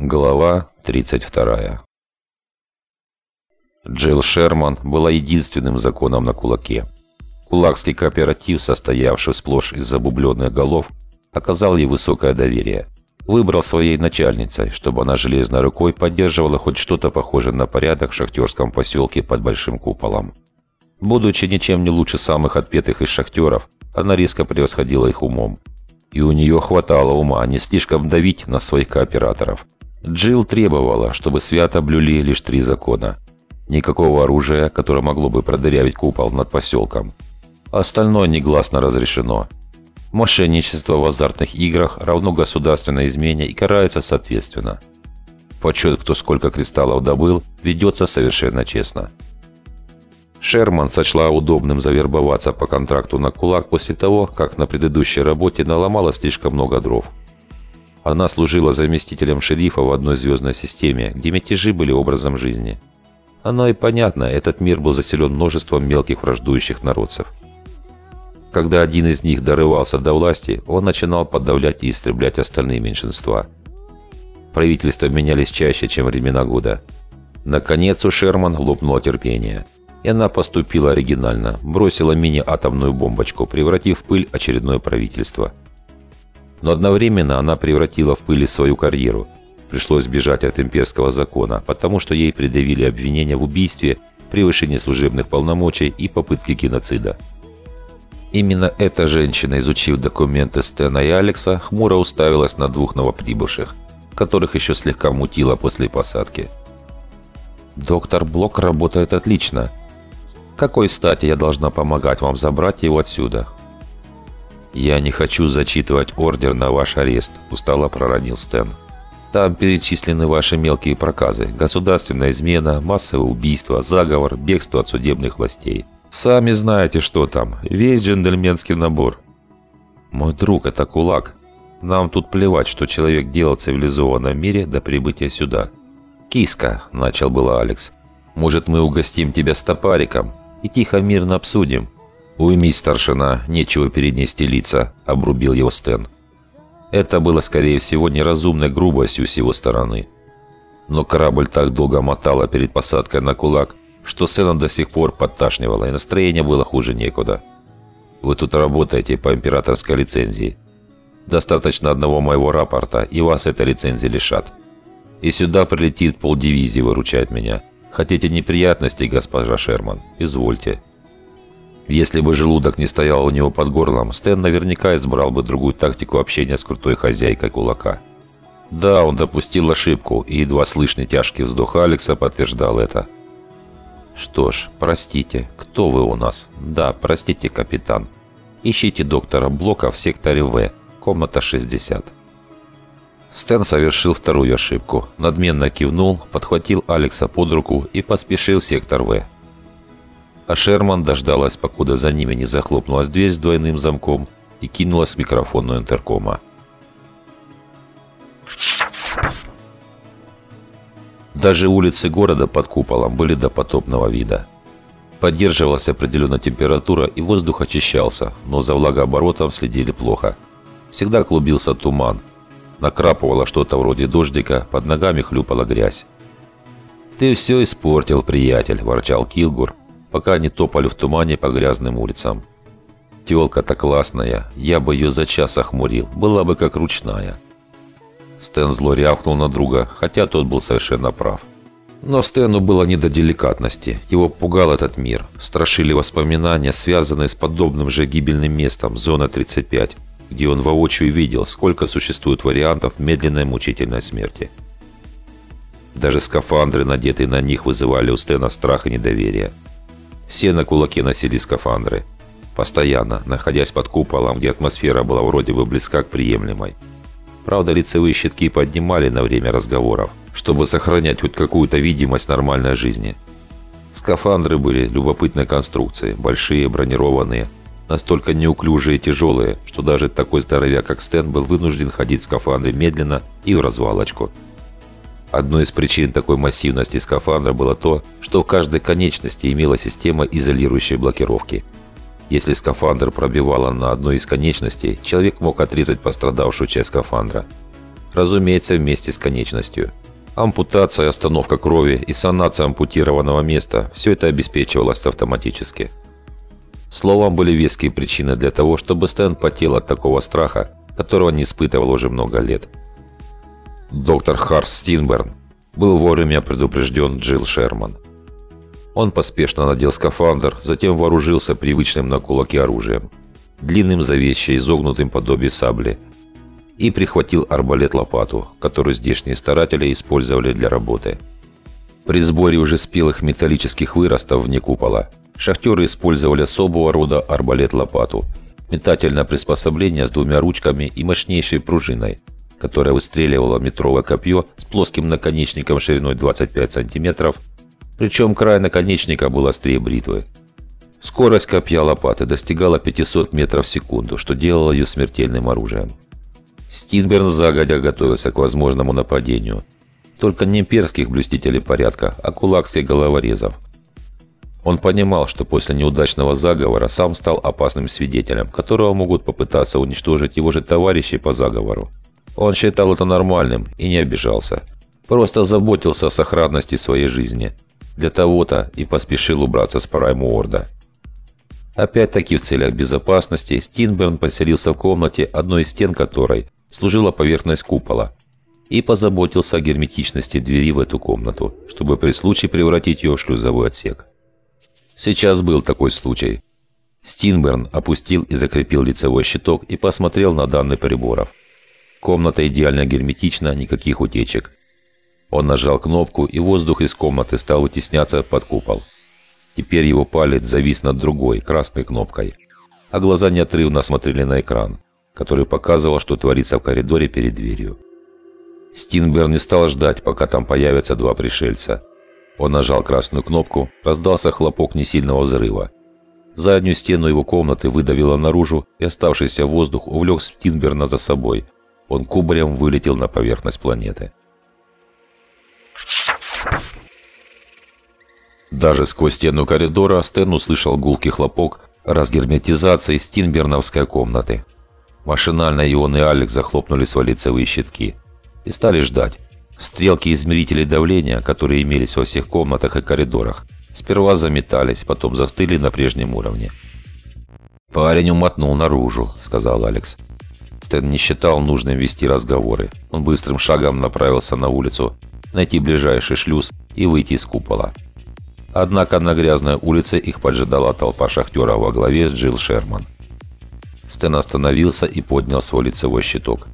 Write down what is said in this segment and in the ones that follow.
Глава 32 Джилл Шерман была единственным законом на кулаке. Кулакский кооператив, состоявший сплошь из забубленных голов, оказал ей высокое доверие. Выбрал своей начальницей, чтобы она железной рукой поддерживала хоть что-то похожее на порядок в шахтерском поселке под большим куполом. Будучи ничем не лучше самых отпетых из шахтеров, она резко превосходила их умом. И у нее хватало ума не слишком давить на своих кооператоров – Джилл требовала, чтобы свято блюли лишь три закона. Никакого оружия, которое могло бы продырявить купол над поселком. Остальное негласно разрешено. Мошенничество в азартных играх равно государственной измене и карается соответственно. Подсчет, кто сколько кристаллов добыл, ведется совершенно честно. Шерман сочла удобным завербоваться по контракту на кулак после того, как на предыдущей работе наломала слишком много дров. Она служила заместителем шерифа в одной звездной системе, где мятежи были образом жизни. Оно и понятно, этот мир был заселен множеством мелких враждующих народцев. Когда один из них дорывался до власти, он начинал подавлять и истреблять остальные меньшинства. Правительства менялись чаще, чем времена года. Наконец у Шерман лопнуло терпение. И она поступила оригинально, бросила мини-атомную бомбочку, превратив в пыль очередное правительство – но одновременно она превратила в пыль свою карьеру. Пришлось бежать от имперского закона, потому что ей предъявили обвинения в убийстве, превышении служебных полномочий и попытке геноцида. Именно эта женщина, изучив документы Стена и Алекса, хмуро уставилась на двух новоприбывших, которых еще слегка мутило после посадки. «Доктор Блок работает отлично. Какой стати я должна помогать вам забрать его отсюда?» «Я не хочу зачитывать ордер на ваш арест», – устало проронил Стэн. «Там перечислены ваши мелкие проказы. Государственная измена, массовое убийство, заговор, бегство от судебных властей. Сами знаете, что там. Весь джентльменский набор». «Мой друг, это кулак. Нам тут плевать, что человек делал в цивилизованном мире до прибытия сюда». «Киска», – начал было Алекс. «Может, мы угостим тебя стопариком и тихо мирно обсудим?» «Уймись, старшина, нечего перенести лица», – обрубил его Стэн. Это было, скорее всего, неразумной грубостью с его стороны. Но корабль так долго мотало перед посадкой на кулак, что Сэна до сих пор подташнивало, и настроение было хуже некуда. «Вы тут работаете по императорской лицензии. Достаточно одного моего рапорта, и вас этой лицензии лишат. И сюда прилетит полдивизии выручать меня. Хотите неприятностей, госпожа Шерман? Извольте». Если бы желудок не стоял у него под горлом, Стэн наверняка избрал бы другую тактику общения с крутой хозяйкой кулака. Да, он допустил ошибку, и едва слышный тяжкий вздох Алекса подтверждал это. «Что ж, простите, кто вы у нас?» «Да, простите, капитан. Ищите доктора Блока в секторе В, комната 60». Стэн совершил вторую ошибку. Надменно кивнул, подхватил Алекса под руку и поспешил в сектор В. А Шерман дождалась, покуда за ними не захлопнулась дверь с двойным замком и кинулась в микрофонную интеркома. Даже улицы города под куполом были до потопного вида. Поддерживалась определенная температура и воздух очищался, но за влагооборотом следили плохо. Всегда клубился туман. Накрапывало что-то вроде дождика, под ногами хлюпала грязь. «Ты все испортил, приятель», – ворчал Килгур, пока они топали в тумане по грязным улицам. Телка-то классная, я бы ее за час охмурил, была бы как ручная. Стэн зло рявкнул на друга, хотя тот был совершенно прав. Но Стэну было не до деликатности. Его пугал этот мир. Страшили воспоминания, связанные с подобным же гибельным местом, зона 35, где он воочию видел, сколько существует вариантов медленной мучительной смерти. Даже скафандры, надетые на них, вызывали у Стэна страх и недоверие. Все на кулаке носили скафандры. Постоянно, находясь под куполом, где атмосфера была вроде бы близка к приемлемой. Правда, лицевые щитки поднимали на время разговоров, чтобы сохранять хоть какую-то видимость нормальной жизни. Скафандры были любопытной конструкции, большие, бронированные, настолько неуклюжие и тяжелые, что даже такой здоровяк, как Стэн, был вынужден ходить в скафандре медленно и в развалочку – Одной из причин такой массивности скафандра было то, что в каждой конечности имела система изолирующей блокировки. Если скафандр пробивало на одной из конечностей, человек мог отрезать пострадавшую часть скафандра. разумеется, вместе с конечностью. Ампутация, остановка крови и санация ампутированного места – все это обеспечивалось автоматически. Словом, были веские причины для того, чтобы Стэн потел от такого страха, которого не испытывал уже много лет. Доктор Харс Стинберн был вовремя предупрежден Джилл Шерман. Он поспешно надел скафандр, затем вооружился привычным на кулаке оружием, длинным завещей, изогнутым подобие сабли, и прихватил арбалет-лопату, которую здешние старатели использовали для работы. При сборе уже спелых металлических выростов вне купола шахтеры использовали особого рода арбалет-лопату, метательное приспособление с двумя ручками и мощнейшей пружиной – которая выстреливала метровое копье с плоским наконечником шириной 25 сантиметров, причем край наконечника был острее бритвы. Скорость копья лопаты достигала 500 метров в секунду, что делало ее смертельным оружием. Стинберн загодя готовился к возможному нападению. Только не имперских блюстителей порядка, а кулакских головорезов. Он понимал, что после неудачного заговора сам стал опасным свидетелем, которого могут попытаться уничтожить его же товарищи по заговору. Он считал это нормальным и не обижался. Просто заботился о сохранности своей жизни. Для того-то и поспешил убраться с Праймуорда. Опять-таки в целях безопасности Стинберн поселился в комнате, одной из стен которой служила поверхность купола, и позаботился о герметичности двери в эту комнату, чтобы при случае превратить ее в шлюзовой отсек. Сейчас был такой случай. Стинберн опустил и закрепил лицевой щиток и посмотрел на данные приборов. Комната идеально герметична, никаких утечек. Он нажал кнопку, и воздух из комнаты стал вытесняться под купол. Теперь его палец завис над другой, красной кнопкой. А глаза неотрывно смотрели на экран, который показывал, что творится в коридоре перед дверью. Стинберн не стал ждать, пока там появятся два пришельца. Он нажал красную кнопку, раздался хлопок несильного взрыва. Заднюю стену его комнаты выдавило наружу, и оставшийся воздух увлек Стинберна за собой – он кубарем вылетел на поверхность планеты. Даже сквозь стену коридора Стэн услышал гулкий хлопок разгерметизации стинберновской комнаты. Машинально и и Алекс захлопнули свои лицевые щитки и стали ждать. Стрелки измерителей давления, которые имелись во всех комнатах и коридорах, сперва заметались, потом застыли на прежнем уровне. «Парень умотнул наружу», — сказал Алекс. Стэн не считал нужным вести разговоры. Он быстрым шагом направился на улицу, найти ближайший шлюз и выйти из купола. Однако на грязной улице их поджидала толпа шахтеров во главе с Джилл Шерман. Стэн остановился и поднял свой лицевой щиток.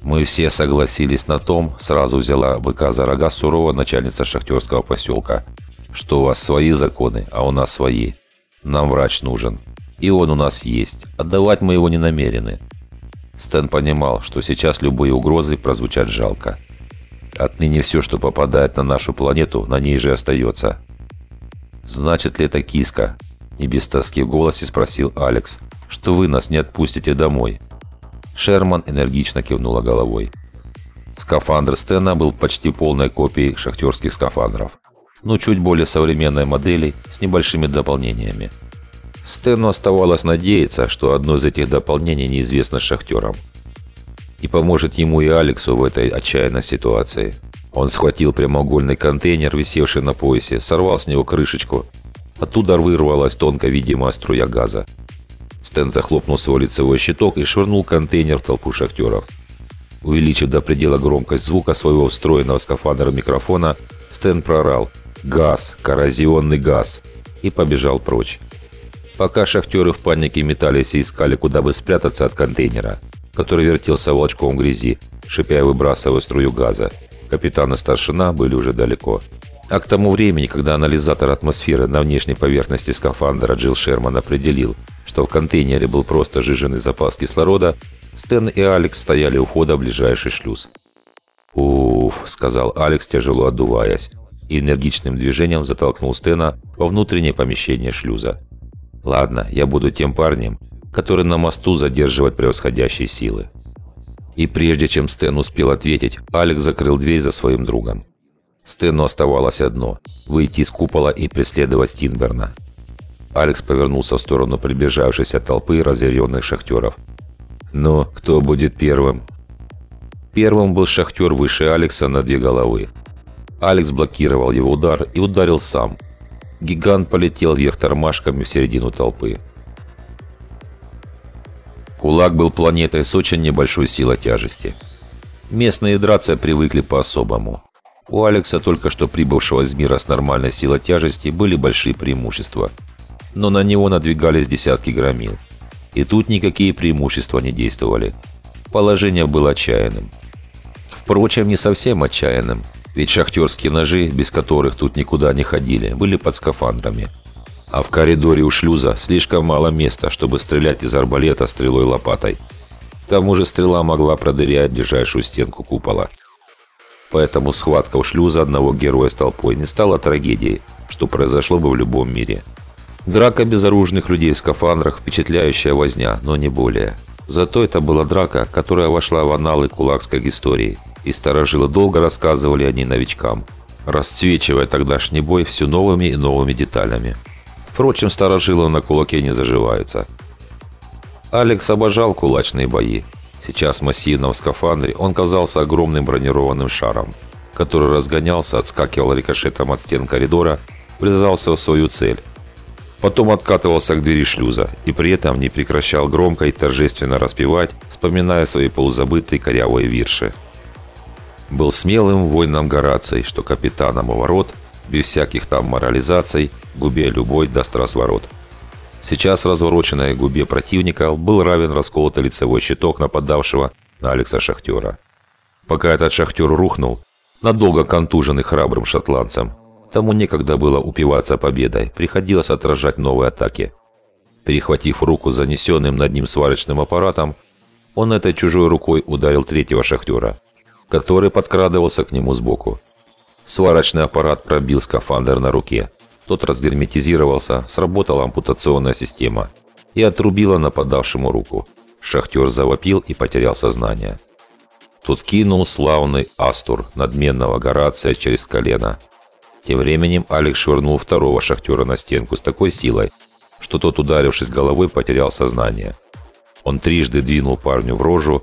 «Мы все согласились на том», — сразу взяла быка за рога сурово начальница шахтерского поселка, «что у вас свои законы, а у нас свои. Нам врач нужен. И он у нас есть. Отдавать мы его не намерены. Стэн понимал, что сейчас любые угрозы прозвучат жалко. Отныне все, что попадает на нашу планету, на ней же остается. «Значит ли это киска?» Не без тоски в голосе спросил Алекс. «Что вы нас не отпустите домой?» Шерман энергично кивнула головой. Скафандр Стена был почти полной копией шахтерских скафандров, но чуть более современной модели с небольшими дополнениями. Стэну оставалось надеяться, что одно из этих дополнений неизвестно шахтерам. И поможет ему и Алексу в этой отчаянной ситуации. Он схватил прямоугольный контейнер, висевший на поясе, сорвал с него крышечку. Оттуда вырвалась тонко видимая струя газа. Стэн захлопнул свой лицевой щиток и швырнул контейнер в толпу шахтеров. Увеличив до предела громкость звука своего встроенного скафандра микрофона, Стэн прорал «Газ! Коррозионный газ!» и побежал прочь. Пока шахтеры в панике метались и искали, куда бы спрятаться от контейнера, который вертелся волчком грязи, шипя и выбрасывая струю газа, капитан и старшина были уже далеко. А к тому времени, когда анализатор атмосферы на внешней поверхности скафандра Джилл Шерман определил, что в контейнере был просто жиженный запас кислорода, Стэн и Алекс стояли у входа в ближайший шлюз. «Уф», — сказал Алекс, тяжело отдуваясь, и энергичным движением затолкнул Стэна во внутреннее помещение шлюза. Ладно, я буду тем парнем, который на мосту задерживает превосходящие силы. И прежде чем Стэн успел ответить, Алекс закрыл дверь за своим другом. Стэну оставалось одно – выйти из купола и преследовать Стинберна. Алекс повернулся в сторону приближавшейся толпы разъяренных шахтеров. «Ну, кто будет первым?» Первым был шахтер выше Алекса на две головы. Алекс блокировал его удар и ударил сам. Гигант полетел вверх тормашками в середину толпы. Кулак был планетой с очень небольшой силой тяжести. Местные драться привыкли по-особому. У Алекса, только что прибывшего из мира с нормальной силой тяжести, были большие преимущества. Но на него надвигались десятки громил. И тут никакие преимущества не действовали. Положение было отчаянным. Впрочем, не совсем отчаянным, ведь шахтерские ножи, без которых тут никуда не ходили, были под скафандрами. А в коридоре у шлюза слишком мало места, чтобы стрелять из арбалета стрелой-лопатой. К тому же стрела могла продырять ближайшую стенку купола. Поэтому схватка у шлюза одного героя с толпой не стала трагедией, что произошло бы в любом мире. Драка безоружных людей в скафандрах – впечатляющая возня, но не более. Зато это была драка, которая вошла в аналы кулакской истории, и старожилы долго рассказывали о ней новичкам, расцвечивая тогдашний бой все новыми и новыми деталями. Впрочем, старожилы на кулаке не заживаются. Алекс обожал кулачные бои. Сейчас в массивном скафандре он казался огромным бронированным шаром, который разгонялся, отскакивал рикошетом от стен коридора, врезался в свою цель. Потом откатывался к двери шлюза и при этом не прекращал громко и торжественно распевать, вспоминая свои полузабытые корявые вирши. Был смелым воином Гораций, что капитаном у ворот – без всяких там морализаций, губе любой даст разворот. Сейчас развороченной губе противника был равен расколотый лицевой щиток нападавшего на Алекса Шахтера. Пока этот Шахтер рухнул, надолго контуженный храбрым шотландцем, тому некогда было упиваться победой, приходилось отражать новые атаки. Перехватив руку занесенным над ним сварочным аппаратом, он этой чужой рукой ударил третьего шахтера, который подкрадывался к нему сбоку. Сварочный аппарат пробил скафандр на руке. Тот разгерметизировался, сработала ампутационная система и отрубила нападавшему руку. Шахтер завопил и потерял сознание. Тут кинул славный Астур, надменного Горация, через колено. Тем временем Алекс швырнул второго шахтера на стенку с такой силой, что тот, ударившись головой, потерял сознание. Он трижды двинул парню в рожу.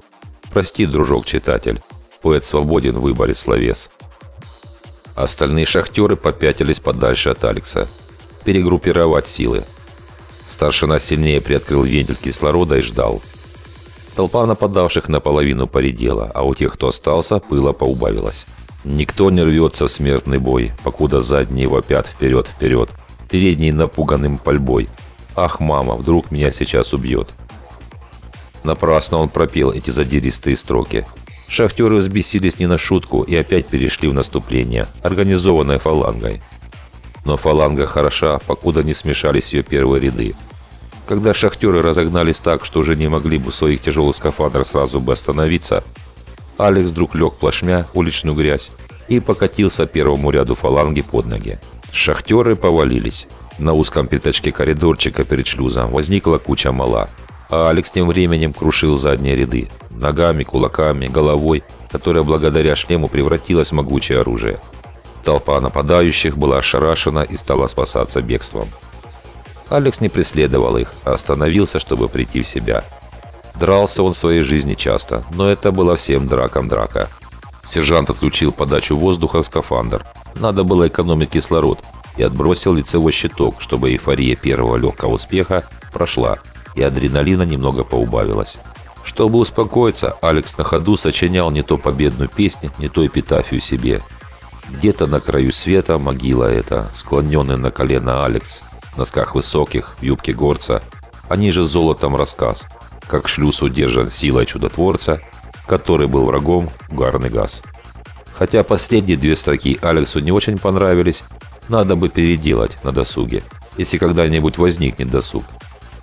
«Прости, дружок-читатель, поэт свободен в выборе словес». Остальные шахтеры попятились подальше от Алекса. Перегруппировать силы. Старшина сильнее приоткрыл вентиль кислорода и ждал. Толпа нападавших наполовину поредела, а у тех, кто остался, пыла поубавилась. Никто не рвется в смертный бой, покуда задние вопят вперед-вперед, передние напуганным пальбой. «Ах, мама, вдруг меня сейчас убьет!» Напрасно он пропел эти задиристые строки. Шахтеры взбесились не на шутку и опять перешли в наступление, организованное фалангой. Но фаланга хороша, покуда не смешались ее первые ряды. Когда шахтеры разогнались так, что уже не могли бы своих тяжелых скафандрах сразу бы остановиться, Алекс вдруг лег плашмя уличную грязь и покатился первому ряду фаланги под ноги. Шахтеры повалились. На узком пятачке коридорчика перед шлюзом возникла куча мала – а Алекс тем временем крушил задние ряды. Ногами, кулаками, головой, которая благодаря шлему превратилась в могучее оружие. Толпа нападающих была ошарашена и стала спасаться бегством. Алекс не преследовал их, а остановился, чтобы прийти в себя. Дрался он в своей жизни часто, но это было всем драком драка. Сержант отключил подачу воздуха в скафандр. Надо было экономить кислород и отбросил лицевой щиток, чтобы эйфория первого легкого успеха прошла – и адреналина немного поубавилось. Чтобы успокоиться, Алекс на ходу сочинял не то победную песню, не то эпитафию себе. Где-то на краю света могила эта, склоненный на колено Алекс, в носках высоких, в юбке горца, а ниже золотом рассказ, как шлюз удержан силой чудотворца, который был врагом угарный газ. Хотя последние две строки Алексу не очень понравились, надо бы переделать на досуге, если когда-нибудь возникнет досуг.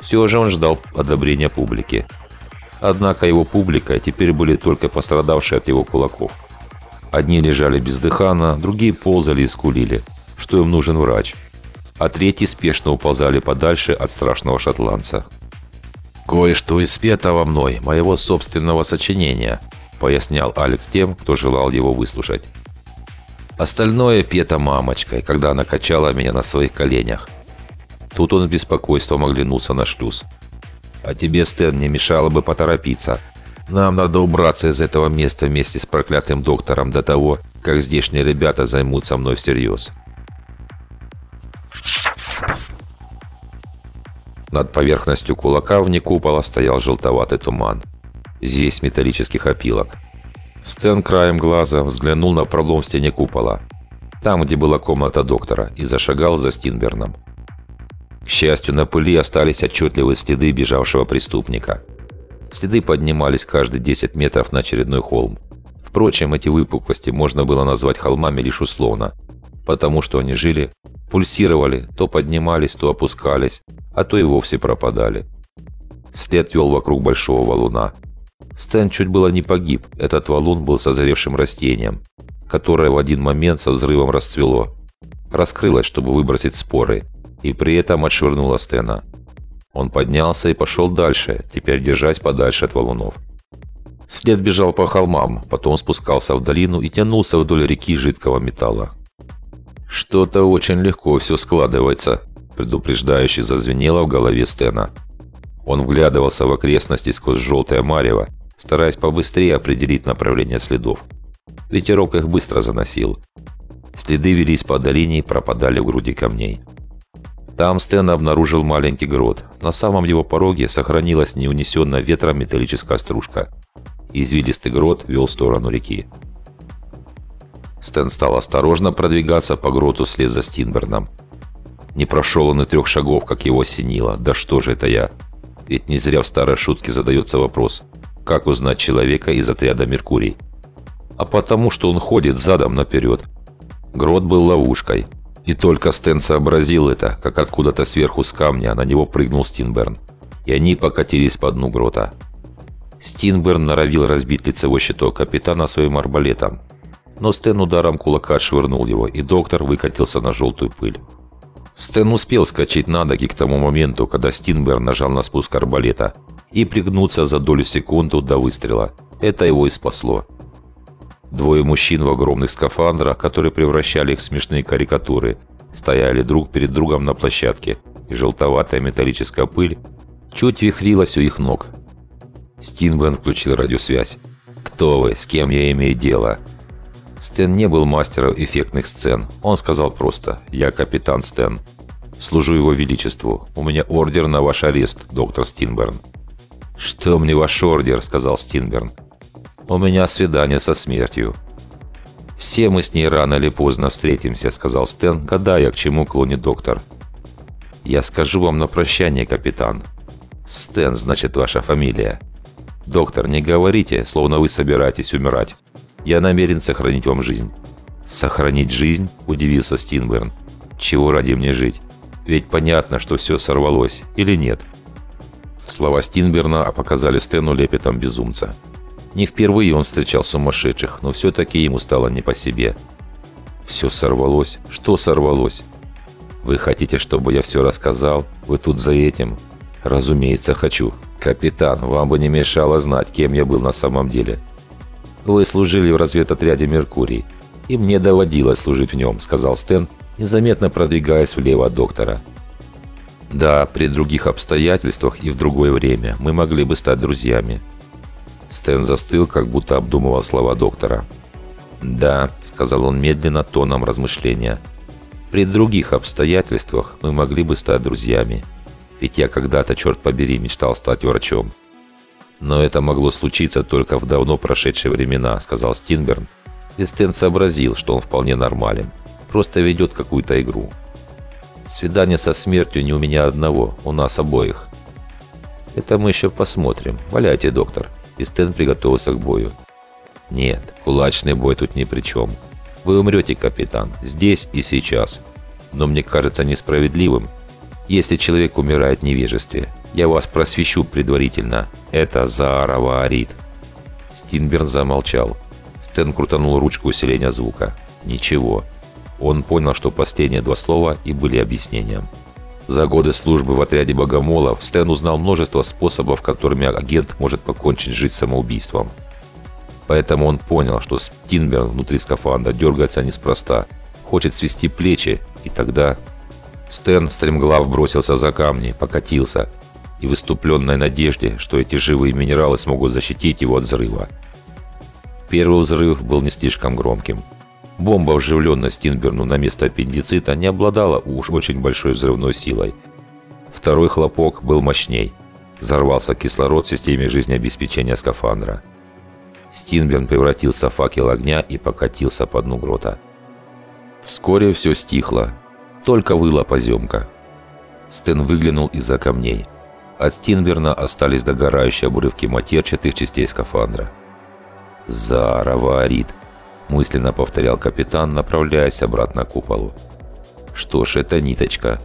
Все же он ждал одобрения публики. Однако его публика теперь были только пострадавшие от его кулаков. Одни лежали бездыханно, другие ползали и скулили, что им нужен врач, а третьи спешно уползали подальше от страшного шотландца. «Кое-что из спетого мной, моего собственного сочинения», пояснял Алекс тем, кто желал его выслушать. Остальное пето мамочкой, когда она качала меня на своих коленях. Тут он с беспокойством оглянулся на шлюз. «А тебе, Стэн, не мешало бы поторопиться. Нам надо убраться из этого места вместе с проклятым доктором до того, как здешние ребята займутся мной всерьез. Над поверхностью кулака вне купола стоял желтоватый туман. Здесь металлических опилок. Стэн краем глаза взглянул на пролом в стене купола. Там, где была комната доктора, и зашагал за Стинберном. К счастью, на пыли остались отчетливые следы бежавшего преступника. Следы поднимались каждые 10 метров на очередной холм. Впрочем, эти выпуклости можно было назвать холмами лишь условно, потому что они жили, пульсировали, то поднимались, то опускались, а то и вовсе пропадали. След вел вокруг большого валуна. Стэн чуть было не погиб, этот валун был созревшим растением, которое в один момент со взрывом расцвело. Раскрылось, чтобы выбросить споры, и при этом отшвырнуло Стэна. Он поднялся и пошел дальше, теперь держась подальше от валунов. След бежал по холмам, потом спускался в долину и тянулся вдоль реки жидкого металла. «Что-то очень легко все складывается», – предупреждающе зазвенело в голове Стена. Он вглядывался в окрестности сквозь желтое марево, стараясь побыстрее определить направление следов. Ветерок их быстро заносил. Следы велись по долине и пропадали в груди камней. Там Стэн обнаружил маленький грот. На самом его пороге сохранилась неунесенная ветром металлическая стружка. Извилистый грот вел в сторону реки. Стэн стал осторожно продвигаться по гроту вслед за Стинберном. Не прошел он и трех шагов, как его осенило. Да что же это я? Ведь не зря в старой шутке задается вопрос, как узнать человека из отряда «Меркурий»? А потому, что он ходит задом наперед. Грот был ловушкой. И только Стэн сообразил это, как откуда-то сверху с камня на него прыгнул Стинберн. И они покатились по дну грота. Стинберн норовил разбить лицевой щиток капитана своим арбалетом. Но Стэн ударом кулака отшвырнул его, и доктор выкатился на желтую пыль. Стэн успел скачать на ноги к тому моменту, когда Стинберн нажал на спуск арбалета, и пригнуться за долю секунды до выстрела. Это его и спасло. Двое мужчин в огромных скафандрах, которые превращали их в смешные карикатуры, стояли друг перед другом на площадке, и желтоватая металлическая пыль чуть вихрилась у их ног. Стинбен включил радиосвязь. «Кто вы? С кем я имею дело?» Стэн не был мастером эффектных сцен. Он сказал просто «Я капитан Стэн. Служу его величеству. У меня ордер на ваш арест, доктор Стинберн». «Что мне ваш ордер?» – сказал Стинберн. У меня свидание со смертью». «Все мы с ней рано или поздно встретимся», — сказал Стэн, гадая, к чему клонит доктор. «Я скажу вам на прощание, капитан». «Стэн, значит, ваша фамилия». «Доктор, не говорите, словно вы собираетесь умирать. Я намерен сохранить вам жизнь». «Сохранить жизнь?» – удивился Стинберн. «Чего ради мне жить? Ведь понятно, что все сорвалось. Или нет?» Слова Стинберна показали Стэну лепетом безумца. Не впервые он встречал сумасшедших, но все-таки ему стало не по себе. Все сорвалось. Что сорвалось? Вы хотите, чтобы я все рассказал? Вы тут за этим? Разумеется, хочу. Капитан, вам бы не мешало знать, кем я был на самом деле. Вы служили в разведотряде «Меркурий», и мне доводилось служить в нем, сказал Стэн, незаметно продвигаясь влево от доктора. Да, при других обстоятельствах и в другое время мы могли бы стать друзьями. Стэн застыл, как будто обдумывал слова доктора. «Да», — сказал он медленно, тоном размышления. «При других обстоятельствах мы могли бы стать друзьями. Ведь я когда-то, черт побери, мечтал стать врачом». «Но это могло случиться только в давно прошедшие времена», — сказал Стинберн. И Стэн сообразил, что он вполне нормален. Просто ведет какую-то игру. «Свидание со смертью не у меня одного, у нас обоих». «Это мы еще посмотрим. Валяйте, доктор» и Стэн приготовился к бою. «Нет, кулачный бой тут ни при чем. Вы умрете, капитан, здесь и сейчас. Но мне кажется несправедливым, если человек умирает в невежестве. Я вас просвещу предварительно. Это Заараваарит». Стинберн замолчал. Стэн крутанул ручку усиления звука. «Ничего». Он понял, что последние два слова и были объяснением. За годы службы в отряде богомолов Стэн узнал множество способов, которыми агент может покончить жизнь самоубийством. Поэтому он понял, что Стинберн внутри скафандра дергается неспроста, хочет свести плечи, и тогда... Стэн стремглав бросился за камни, покатился. и выступленной надежде, что эти живые минералы смогут защитить его от взрыва. Первый взрыв был не слишком громким. Бомба, вживленная Стинберну на место аппендицита, не обладала уж очень большой взрывной силой. Второй хлопок был мощней. Взорвался кислород в системе жизнеобеспечения скафандра. Стинберн превратился в факел огня и покатился по дну грота. Вскоре все стихло. Только выла поземка. Стэн выглянул из-за камней. От Стинберна остались догорающие обрывки матерчатых частей скафандра. «Зара варит», – мысленно повторял капитан, направляясь обратно к куполу. «Что ж, это ниточка».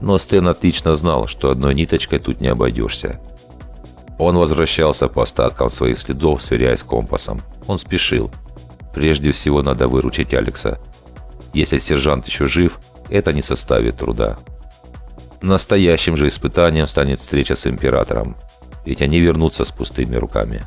Но Стэн отлично знал, что одной ниточкой тут не обойдешься. Он возвращался по остаткам своих следов, сверяясь с компасом. Он спешил. Прежде всего надо выручить Алекса. Если сержант еще жив, это не составит труда. Настоящим же испытанием станет встреча с императором, ведь они вернутся с пустыми руками.